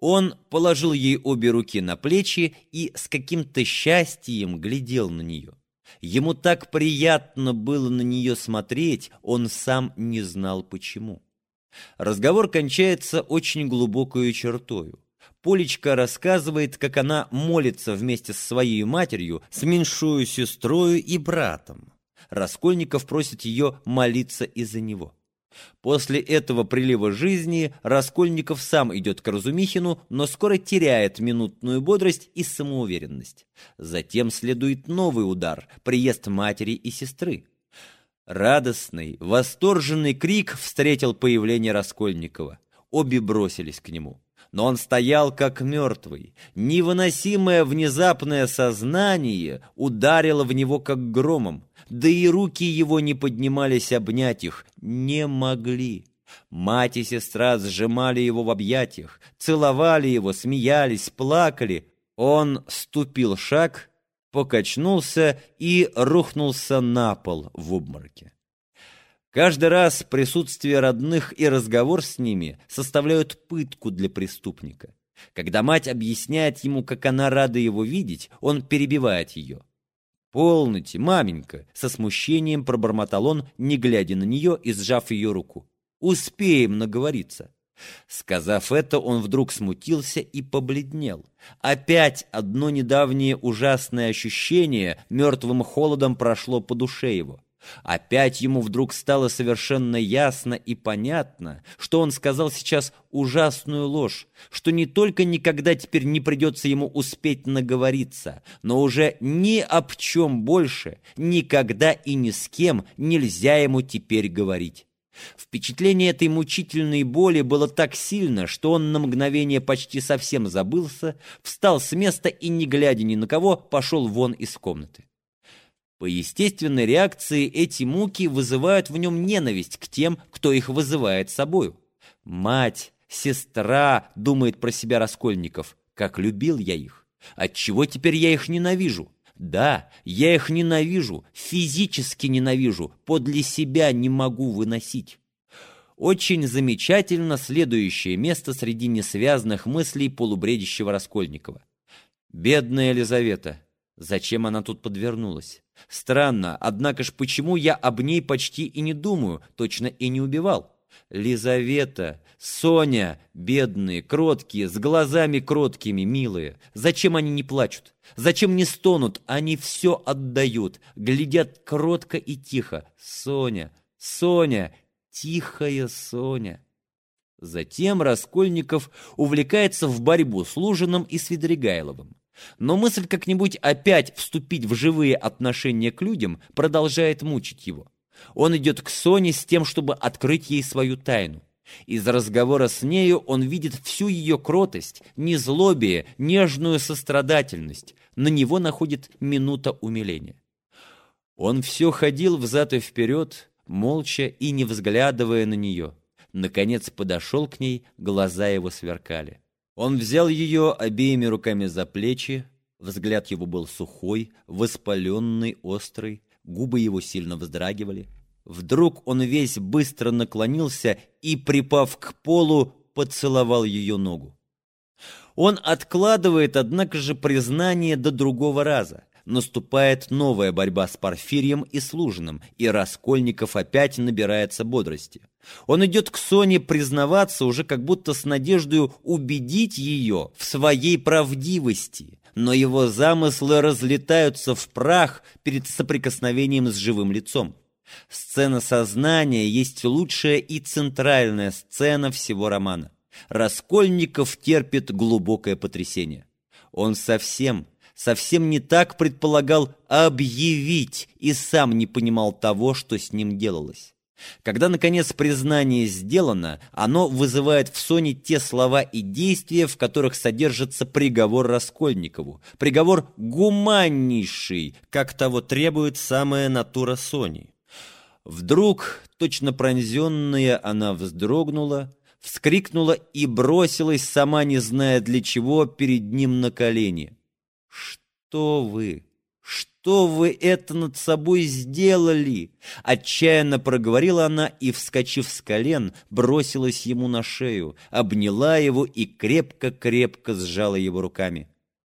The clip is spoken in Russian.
Он положил ей обе руки на плечи и с каким-то счастьем глядел на нее. Ему так приятно было на нее смотреть, он сам не знал почему. Разговор кончается очень глубокою чертою. Полечка рассказывает, как она молится вместе с своей матерью, с меньшую сестрою и братом. Раскольников просит ее молиться из-за него. После этого прилива жизни Раскольников сам идет к Разумихину, но скоро теряет минутную бодрость и самоуверенность. Затем следует новый удар – приезд матери и сестры. Радостный, восторженный крик встретил появление Раскольникова. Обе бросились к нему. Но он стоял как мертвый. Невыносимое внезапное сознание ударило в него как громом да и руки его не поднимались обнять их, не могли. Мать и сестра сжимали его в объятиях, целовали его, смеялись, плакали. Он ступил шаг, покачнулся и рухнулся на пол в обмороке. Каждый раз присутствие родных и разговор с ними составляют пытку для преступника. Когда мать объясняет ему, как она рада его видеть, он перебивает ее. «Полноте, маменька!» — со смущением пробормотал он, не глядя на нее и сжав ее руку. «Успеем наговориться!» Сказав это, он вдруг смутился и побледнел. Опять одно недавнее ужасное ощущение мертвым холодом прошло по душе его. Опять ему вдруг стало совершенно ясно и понятно, что он сказал сейчас ужасную ложь, что не только никогда теперь не придется ему успеть наговориться, но уже ни об чем больше, никогда и ни с кем нельзя ему теперь говорить. Впечатление этой мучительной боли было так сильно, что он на мгновение почти совсем забылся, встал с места и, не глядя ни на кого, пошел вон из комнаты. По естественной реакции эти муки вызывают в нем ненависть к тем, кто их вызывает собою. Мать, сестра, думает про себя Раскольников, как любил я их. Отчего теперь я их ненавижу? Да, я их ненавижу, физически ненавижу, подле себя не могу выносить. Очень замечательно следующее место среди несвязанных мыслей полубредящего Раскольникова. Бедная Елизавета, зачем она тут подвернулась? Странно, однако ж почему я об ней почти и не думаю, точно и не убивал? Лизавета, Соня, бедные, кроткие, с глазами кроткими, милые. Зачем они не плачут? Зачем не стонут? Они все отдают, глядят кротко и тихо. Соня, Соня, тихая Соня. Затем Раскольников увлекается в борьбу с Лужиным и Свидригайловым. Но мысль как-нибудь опять вступить в живые отношения к людям продолжает мучить его. Он идет к Соне с тем, чтобы открыть ей свою тайну. Из разговора с нею он видит всю ее кротость, незлобие, нежную сострадательность. На него находит минута умиления. Он все ходил взад и вперед, молча и не взглядывая на нее. Наконец подошел к ней, глаза его сверкали. Он взял ее обеими руками за плечи, взгляд его был сухой, воспаленный, острый, губы его сильно вздрагивали. Вдруг он весь быстро наклонился и, припав к полу, поцеловал ее ногу. Он откладывает, однако же, признание до другого раза. Наступает новая борьба с Порфирием и Служиным, и Раскольников опять набирается бодрости. Он идет к Соне признаваться уже как будто с надеждой убедить ее в своей правдивости, но его замыслы разлетаются в прах перед соприкосновением с живым лицом. Сцена сознания есть лучшая и центральная сцена всего романа. Раскольников терпит глубокое потрясение. Он совсем, совсем не так предполагал объявить и сам не понимал того, что с ним делалось. Когда, наконец, признание сделано, оно вызывает в Соне те слова и действия, в которых содержится приговор Раскольникову. Приговор гуманнейший, как того требует самая натура Сони. Вдруг, точно пронзенная, она вздрогнула, вскрикнула и бросилась, сама не зная для чего, перед ним на колени. «Что вы? Что?» вы это над собой сделали?» Отчаянно проговорила она и, вскочив с колен, бросилась ему на шею, обняла его и крепко-крепко сжала его руками.